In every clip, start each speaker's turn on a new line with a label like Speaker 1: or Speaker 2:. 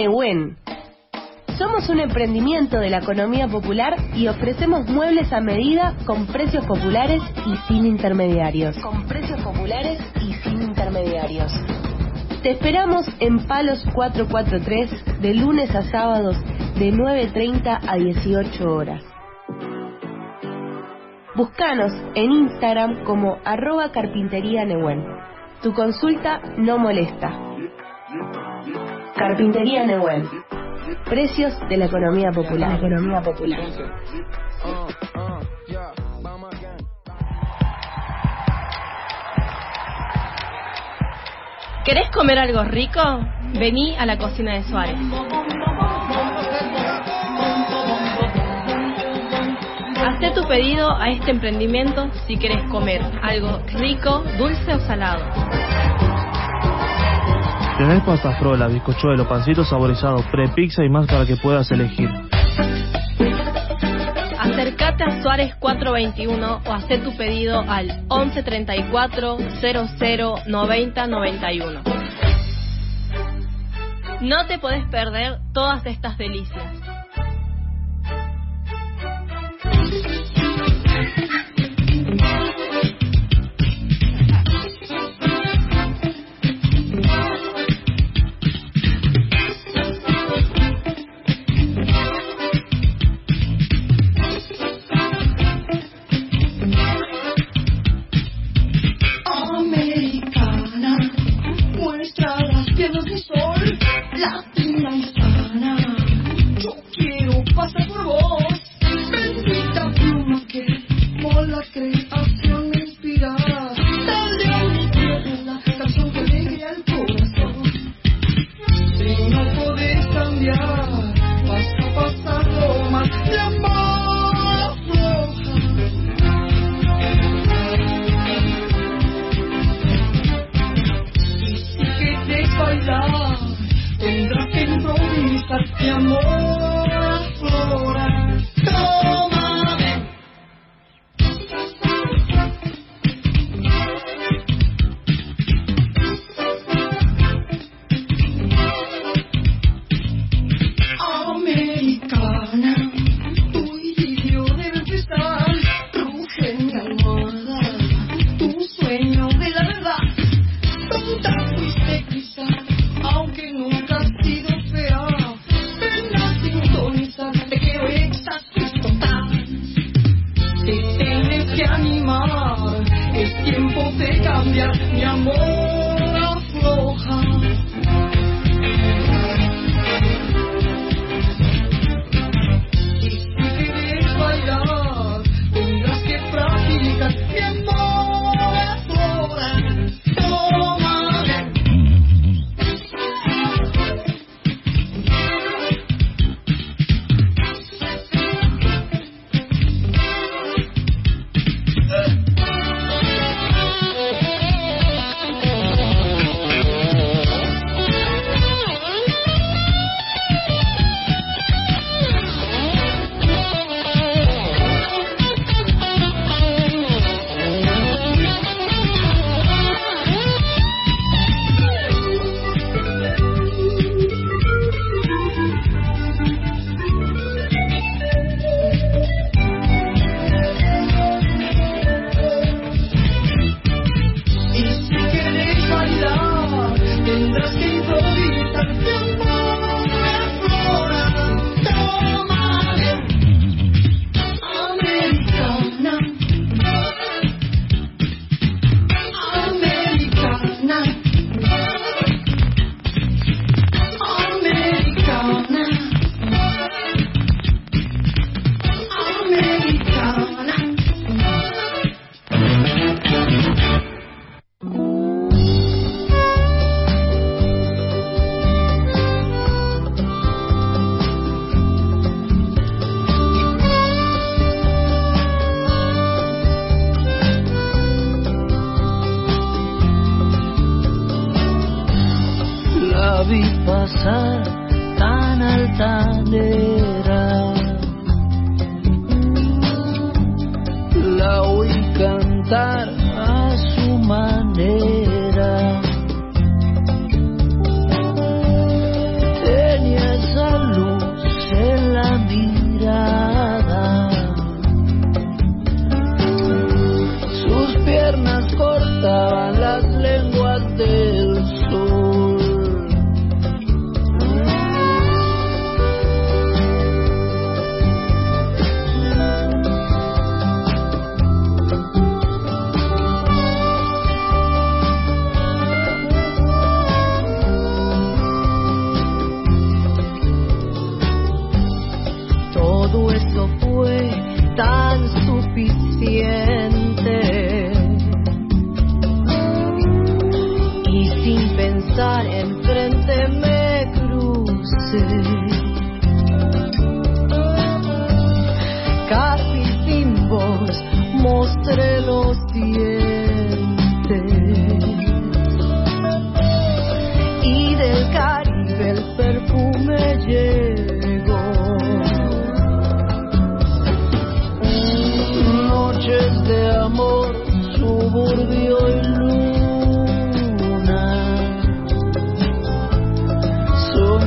Speaker 1: Nehuen. Somos un emprendimiento de la economía popular y ofrecemos muebles a medida con precios populares y sin intermediarios. Con precios populares y sin intermediarios. Te esperamos en Palos 443 de lunes a sábados de 9.30 a 18 horas. Búscanos en Instagram como arroba carpintería Nehuen. Tu consulta no molesta. Carpintería Nehuen. Precios de la economía popular. economía popular.
Speaker 2: ¿Querés comer algo rico? Vení a la cocina de Suárez. Hacé tu pedido a este emprendimiento si querés comer algo rico, dulce o salado.
Speaker 3: Tenés pasta frola, bizcochuelo, pancito saborizado, pre-pizza y más para que puedas elegir.
Speaker 2: Acércate a Suárez 421 o hacé tu pedido al 11 34 00 90 91. No te podés perder todas estas delicias.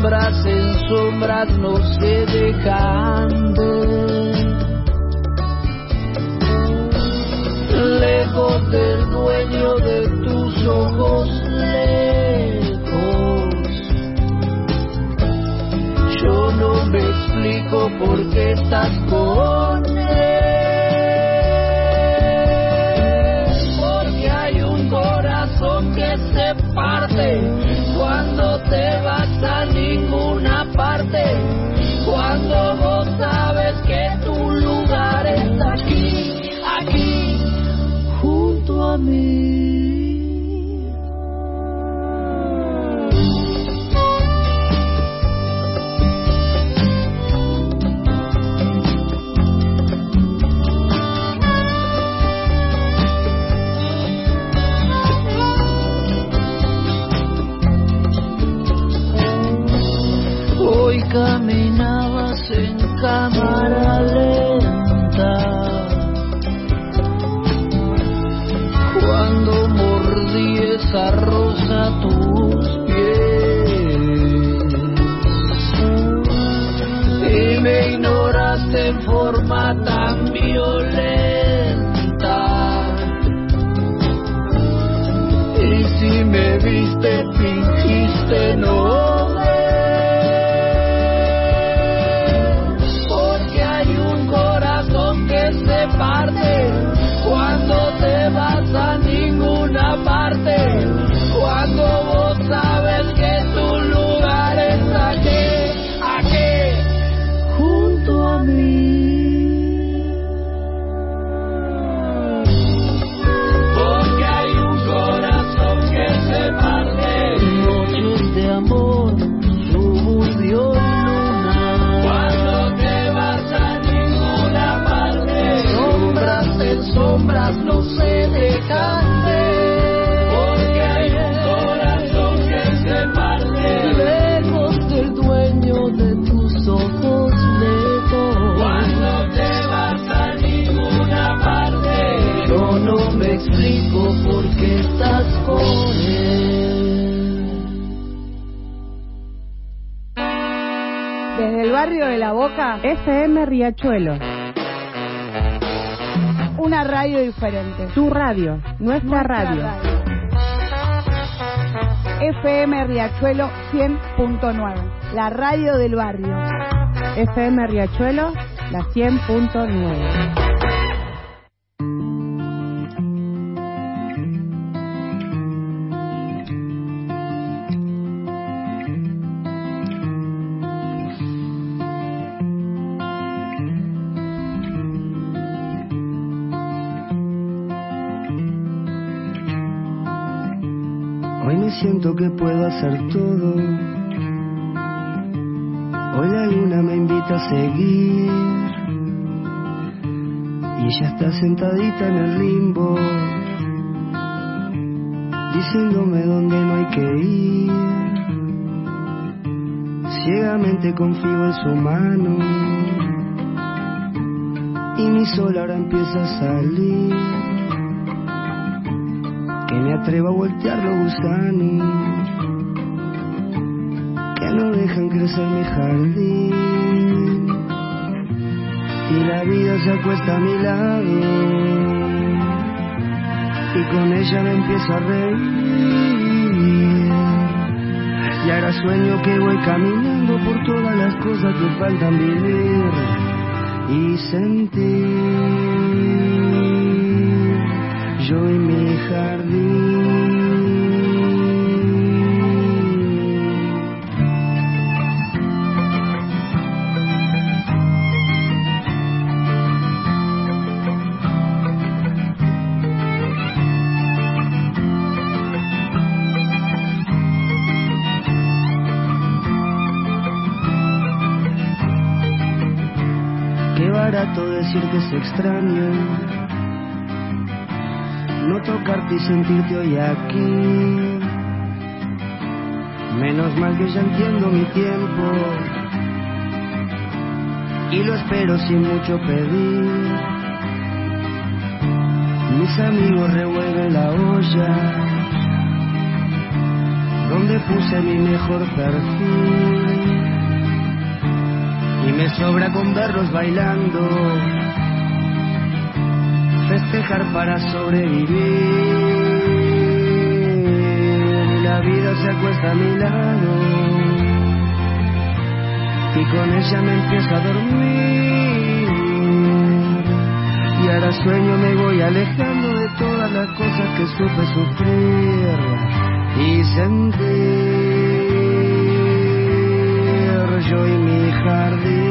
Speaker 4: sombras, en sombras no se dejan ver. Lejos del dueño de tus ojos, lejos. Yo no me explico por qué estás con él. Porque hay un corazón que se parte cuando te cuando vos sabes que tu lugar está aquí, aquí, junto a mí.
Speaker 5: Barrio de La Boca,
Speaker 1: FM Riachuelo.
Speaker 5: una radio diferente.
Speaker 1: Tu radio, nuestra, radio.
Speaker 5: FM Riachuelo 100.9, la radio del barrio.
Speaker 1: FM Riachuelo, la 100.9.
Speaker 6: todo. Hoy la luna me invita a seguir. Y ella está sentadita en el limbo. Diciéndome dónde no hay que ir. Ciegamente confío en su mano. Y mi sol ahora empieza a salir que me atrevo a voltear los gusanos no dejan crecer mi jardín. Y la vida se acuesta a mi lado. Y con ella me empiezo a reír. Y ahora sueño que voy caminando por todas las cosas que faltan vivir y sentir. Yo y mi jardín. No tocarte y sentirte hoy aquí. Menos mal que ya entiendo mi tiempo. Y lo espero sin mucho pedir. Mis amigos revuelven la olla. Donde puse mi mejor perfil. Y me sobra con verlos bailando festejar para sobrevivir. La vida se acuesta a mi lado y con ella me empiezo a dormir. Y ahora sueño me voy alejando de todas las cosas que supe sufrir y sentir yo y mi jardín.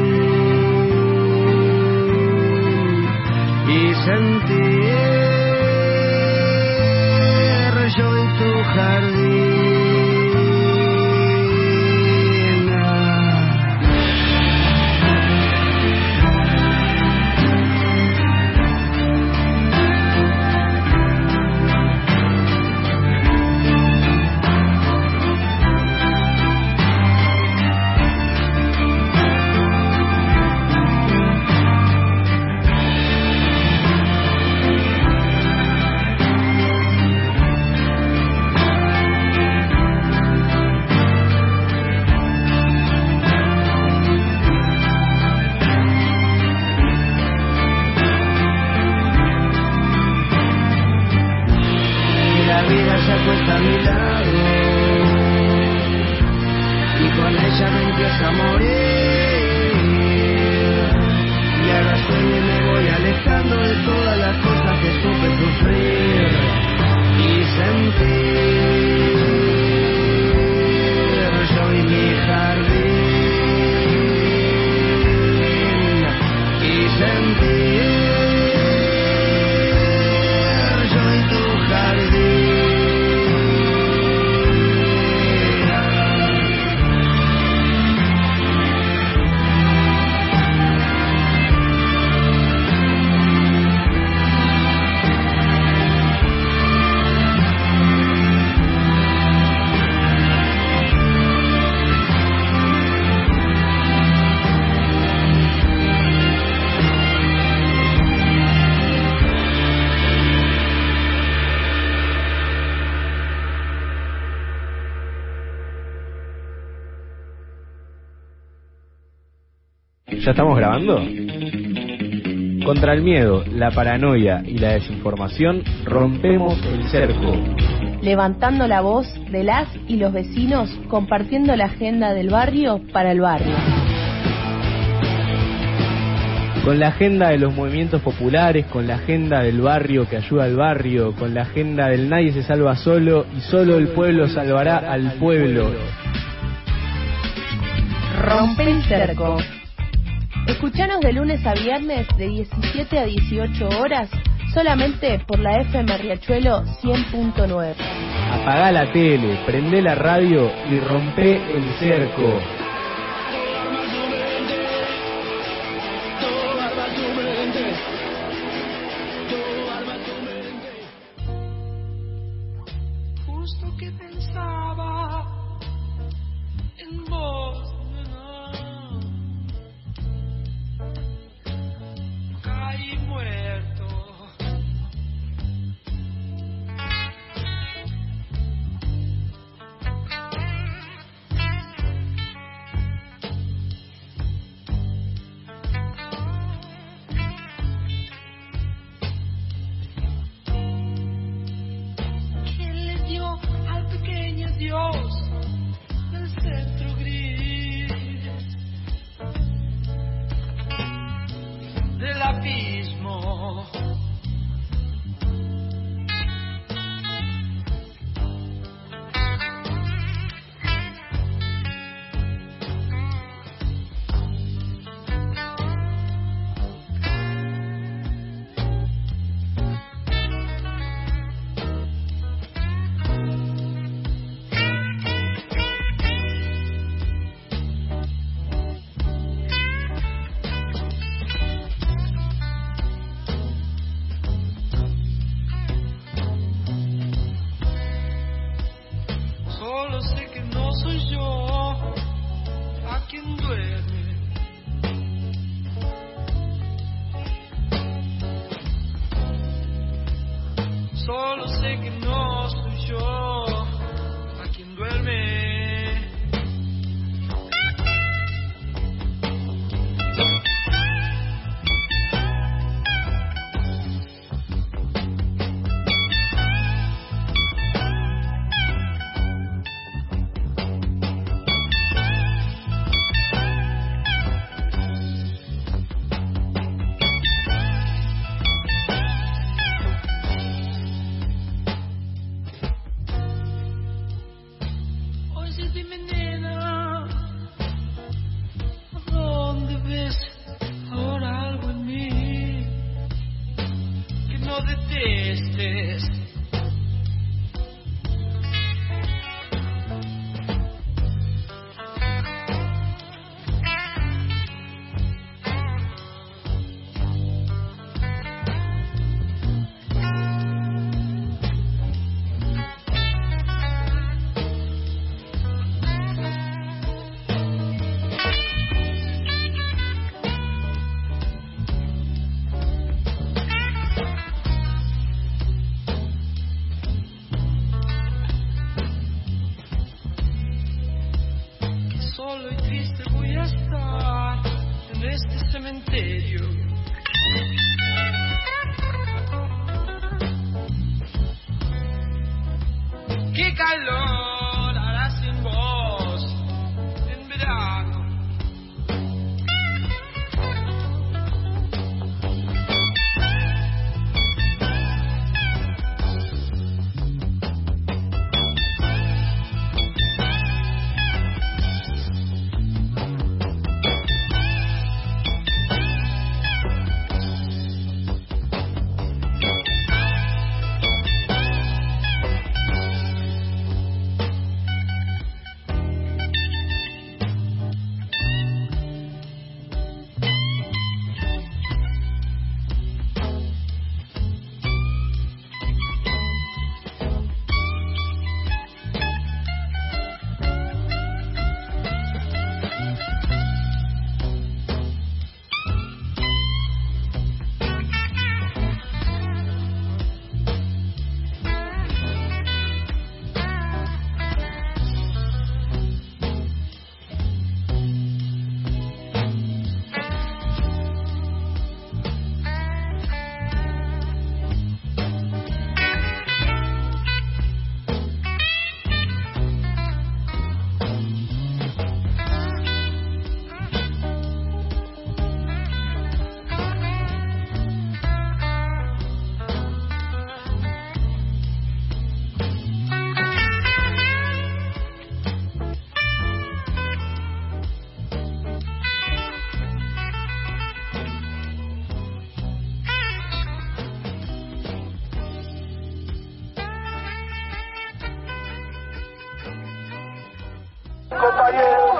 Speaker 6: Y sentir ¿Ya
Speaker 7: estamos grabando? Contra el miedo, la paranoia y la desinformación, rompemos el cerco.
Speaker 1: Levantando la voz de las y los vecinos, compartiendo la agenda del barrio para el barrio.
Speaker 7: Con la agenda de los movimientos populares, con la agenda del barrio que ayuda al barrio, con la agenda del nadie se salva solo y solo el pueblo salvará al pueblo.
Speaker 1: Rompe el cerco. Escuchanos de lunes a viernes de 17 a 18 horas solamente por la FM Riachuelo 100.9.
Speaker 7: Apagá la tele, prende la radio y rompe el cerco.
Speaker 6: Solo y triste voy a estar en este cementerio. Qué calor
Speaker 8: Companheiros!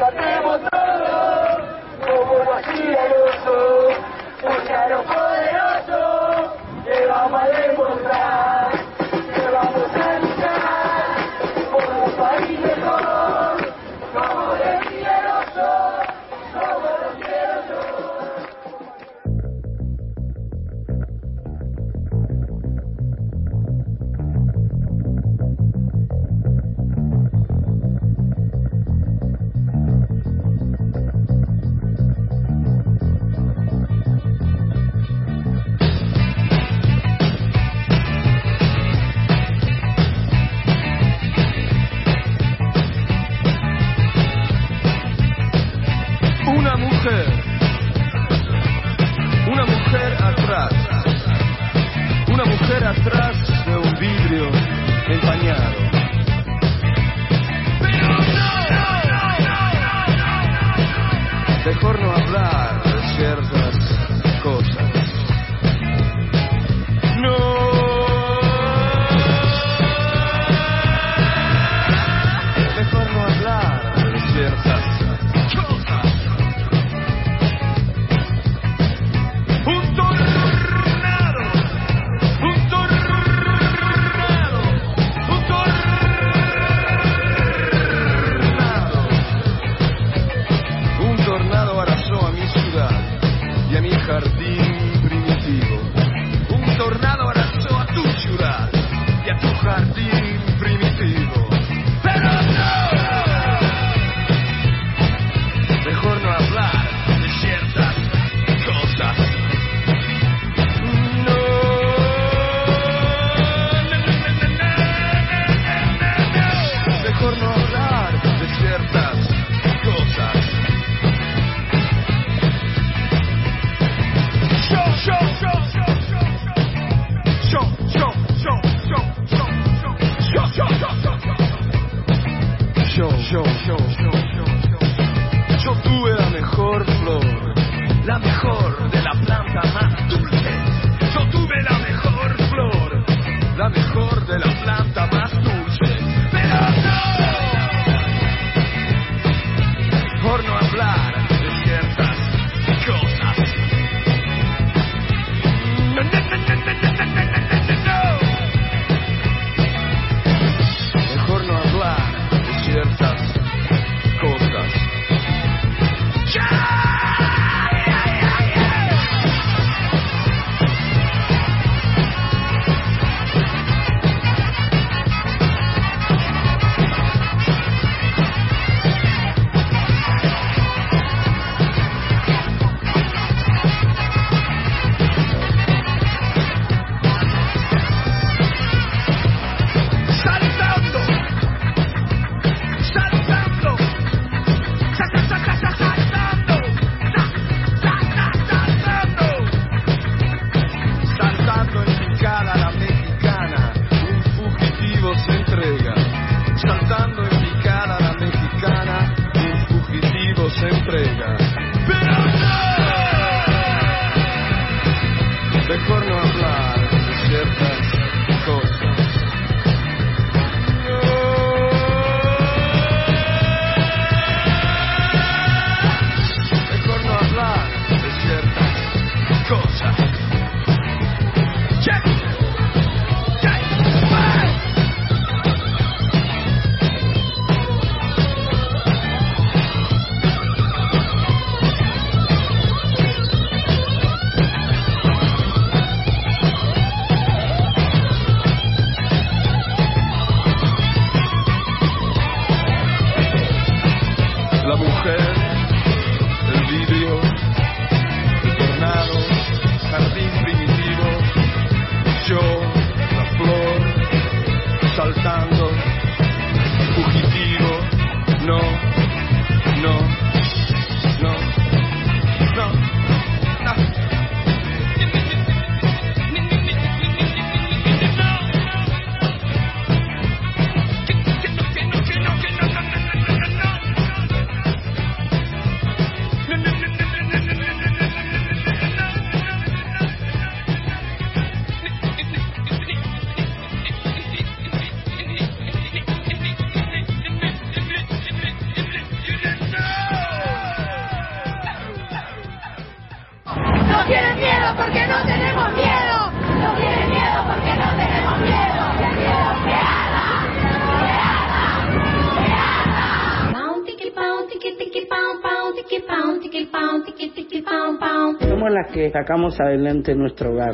Speaker 8: Sacamos adelante nuestro hogar.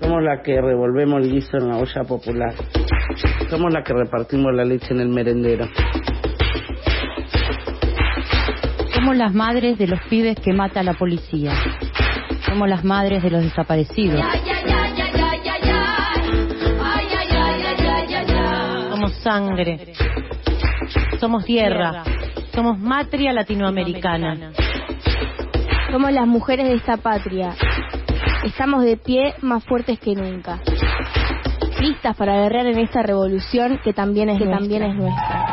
Speaker 8: Somos las que revolvemos el guiso en la olla popular. Somos las que repartimos la leche en el merendero.
Speaker 9: Somos las madres de los pibes que mata la policía. Somos las madres de los desaparecidos. Somos sangre. Somos tierra. Somos matria latinoamericana.
Speaker 10: Somos las mujeres de esta patria. Estamos de pie más fuertes que nunca. Listas para guerrear en esta revolución que también es, nuestra. También es nuestra.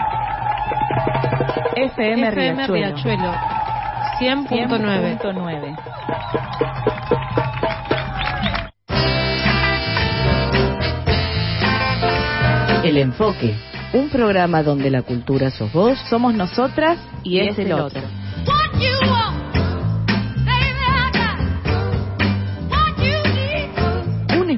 Speaker 7: FM,
Speaker 11: FM
Speaker 7: Riachuelo.
Speaker 11: Riachuelo 100.9.
Speaker 7: 100.9.
Speaker 12: El Enfoque, un programa donde la cultura sos vos,
Speaker 7: Somos nosotras y, es el otro.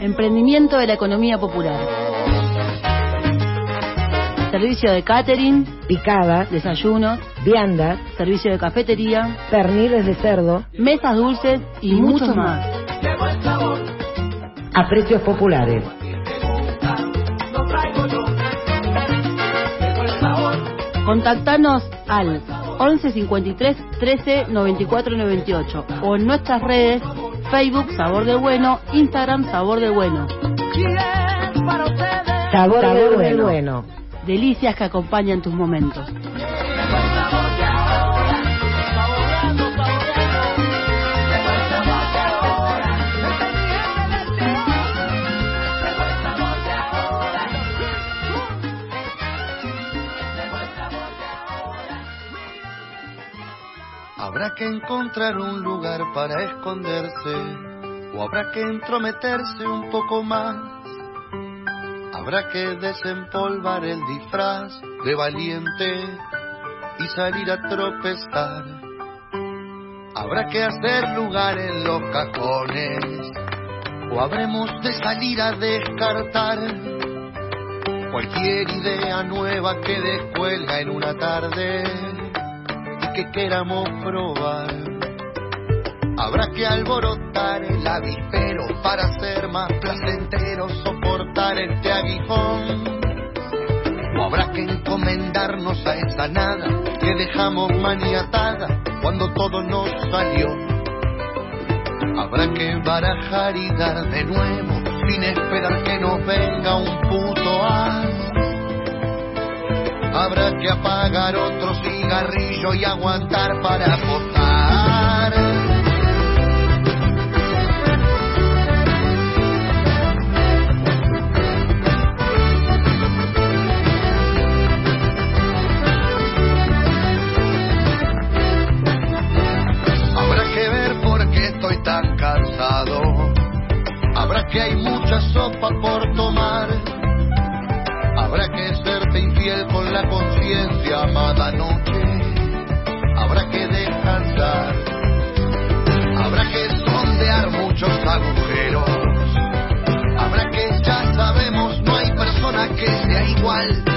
Speaker 13: Emprendimiento de la economía popular. Servicio de catering,
Speaker 14: Picadas,
Speaker 13: desayunos,
Speaker 14: viandas,
Speaker 13: servicio de cafetería,
Speaker 14: perniles de cerdo,
Speaker 13: mesas dulces y, muchos más.
Speaker 14: a precios populares.
Speaker 13: Contactanos al 11 53 13 94 98 o en nuestras redes Facebook Sabor del Bueno, Instagram Sabor del Bueno.
Speaker 14: Sabor,
Speaker 13: Sabor
Speaker 14: del bueno.
Speaker 13: Delicias que acompañan tus momentos.
Speaker 15: Habrá que encontrar un lugar para esconderse o habrá que entrometerse un poco más. Habrá que desempolvar el disfraz de valiente y salir a tropezar. Habrá que hacer lugar en los cajones o habremos de salir a descartar cualquier idea nueva que descuelga en una tarde que queramos probar. Habrá que alborotar el avispero para ser más placentero, soportar este aguijón. O habrá que encomendarnos a esa nada que dejamos maniatada cuando todo nos salió. Habrá que barajar y dar de nuevo sin esperar que nos venga un puto as. Habrá que apagar otro cigarrillo y aguantar para apostar. Habrá que ver por qué estoy tan cansado. Habrá que hay mucha sopa por tomar. Habrá que serte infiel con conciencia amada noche. Habrá que descansar. Habrá que sondear muchos agujeros. Habrá que ya sabemos no hay persona que sea igual.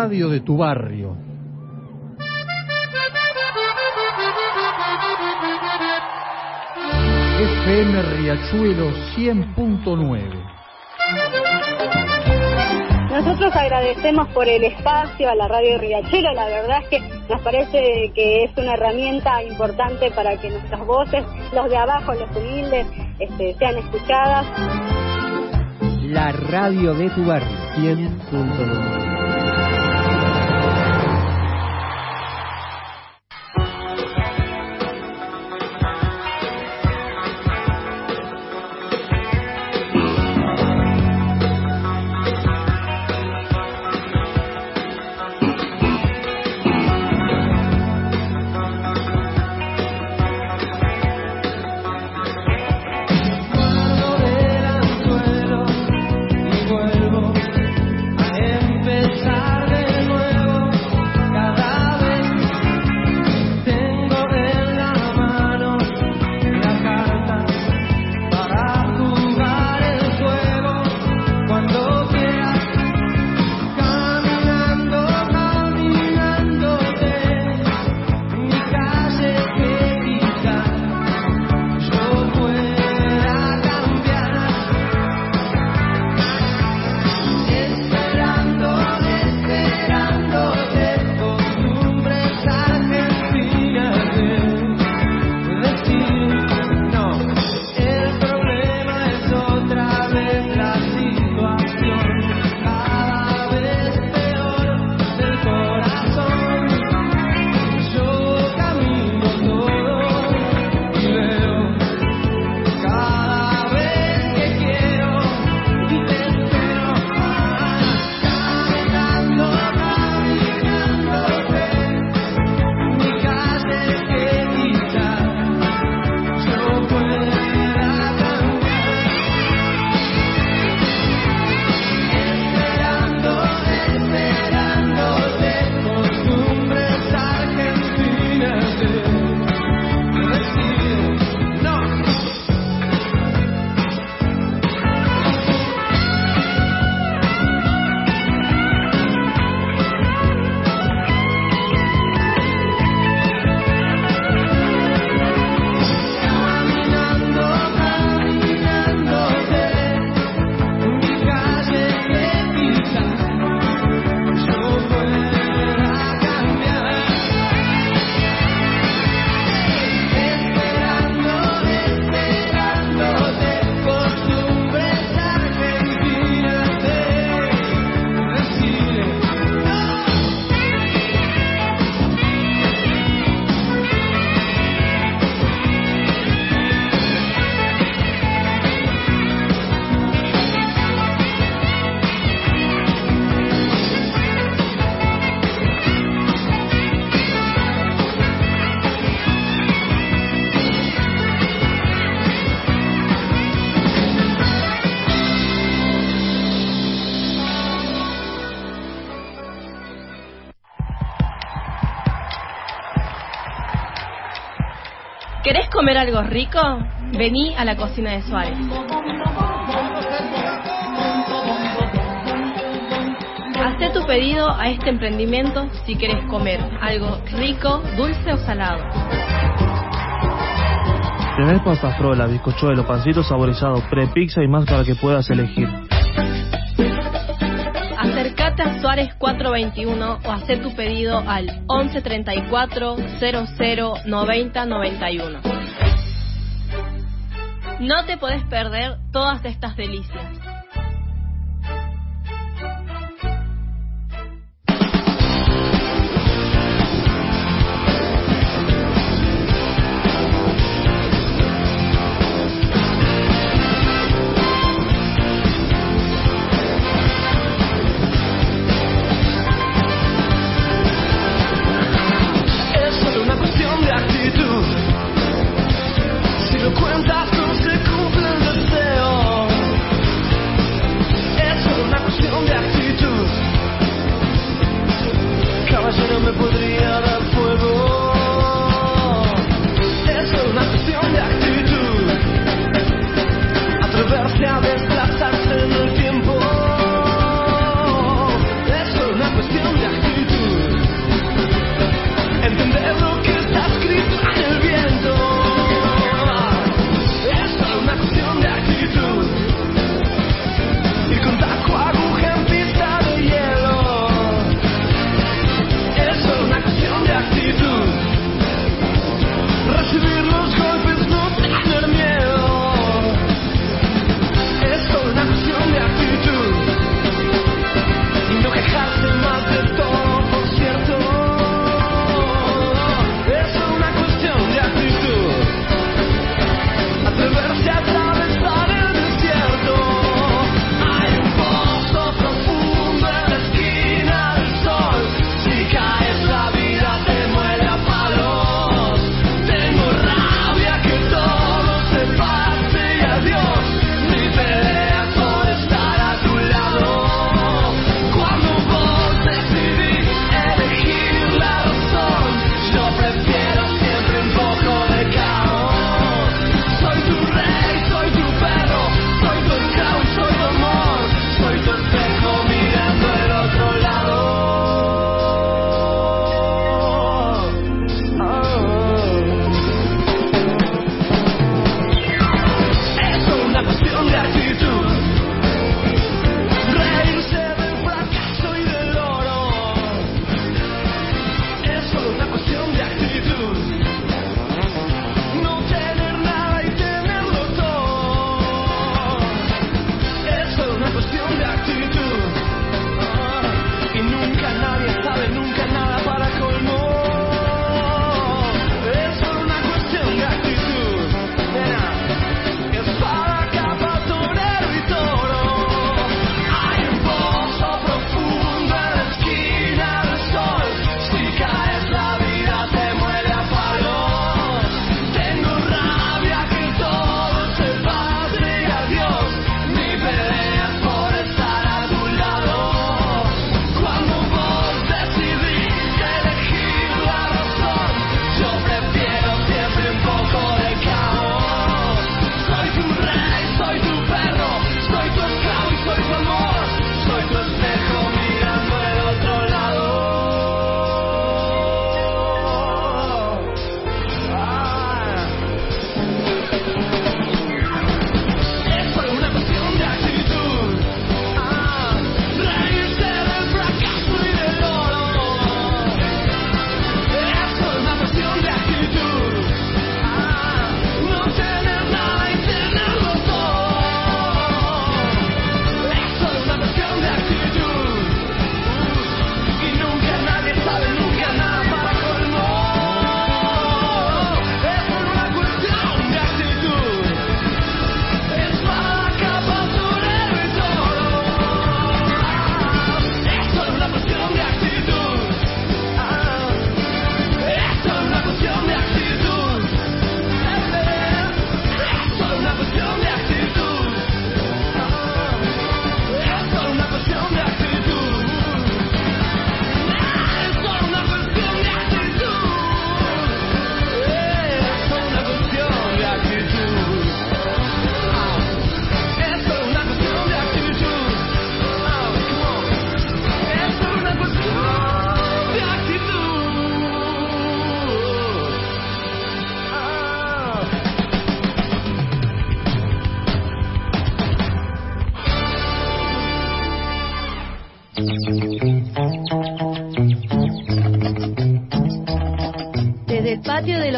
Speaker 16: Radio de tu barrio. FM Riachuelo 100.9.
Speaker 17: Nosotros agradecemos por el espacio a la radio Riachuelo, la verdad es que nos parece que es una herramienta importante para que nuestras voces, los de abajo, los humildes, este, sean escuchadas.
Speaker 7: La radio de tu barrio. 100.9.
Speaker 2: comer algo rico? Vení a la cocina de Suárez. Hacé tu pedido a este emprendimiento si querés comer algo rico, dulce o salado.
Speaker 3: Tenés pasta frola, bizcochuelo, pancito saborizado, pre-pizza y más para que puedas elegir.
Speaker 2: Acercate a Suárez 421 o hacé tu pedido al 11 34 00 90 91. No te podés perder todas estas delicias.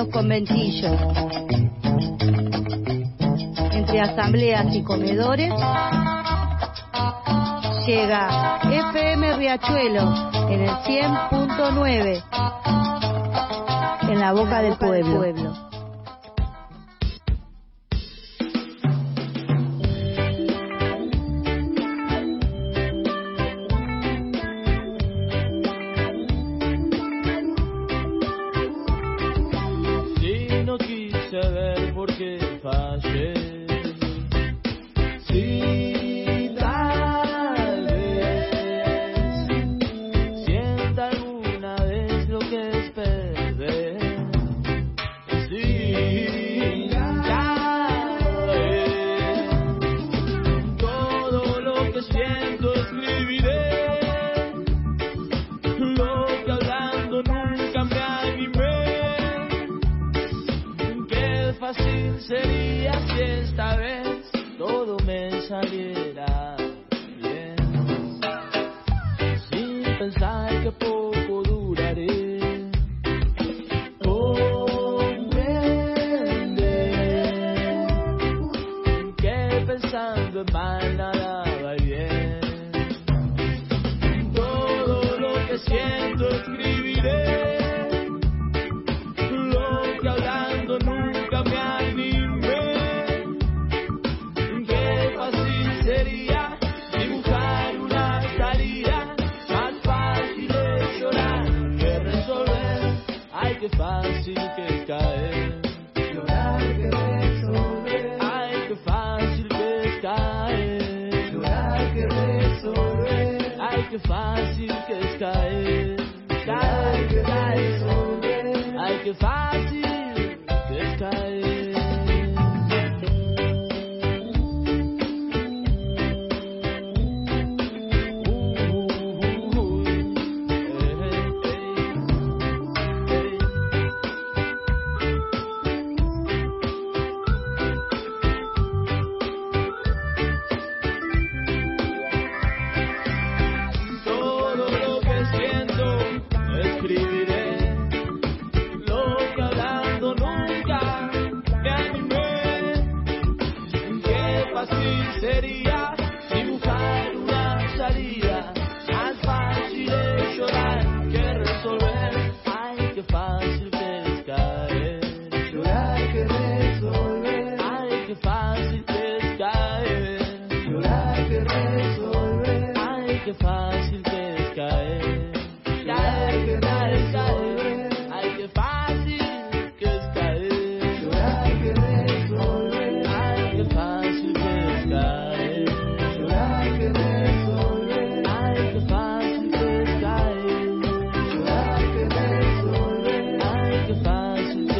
Speaker 4: los conventillos, entre asambleas y comedores, llega FM Riachuelo en el 100.9, en la boca del pueblo.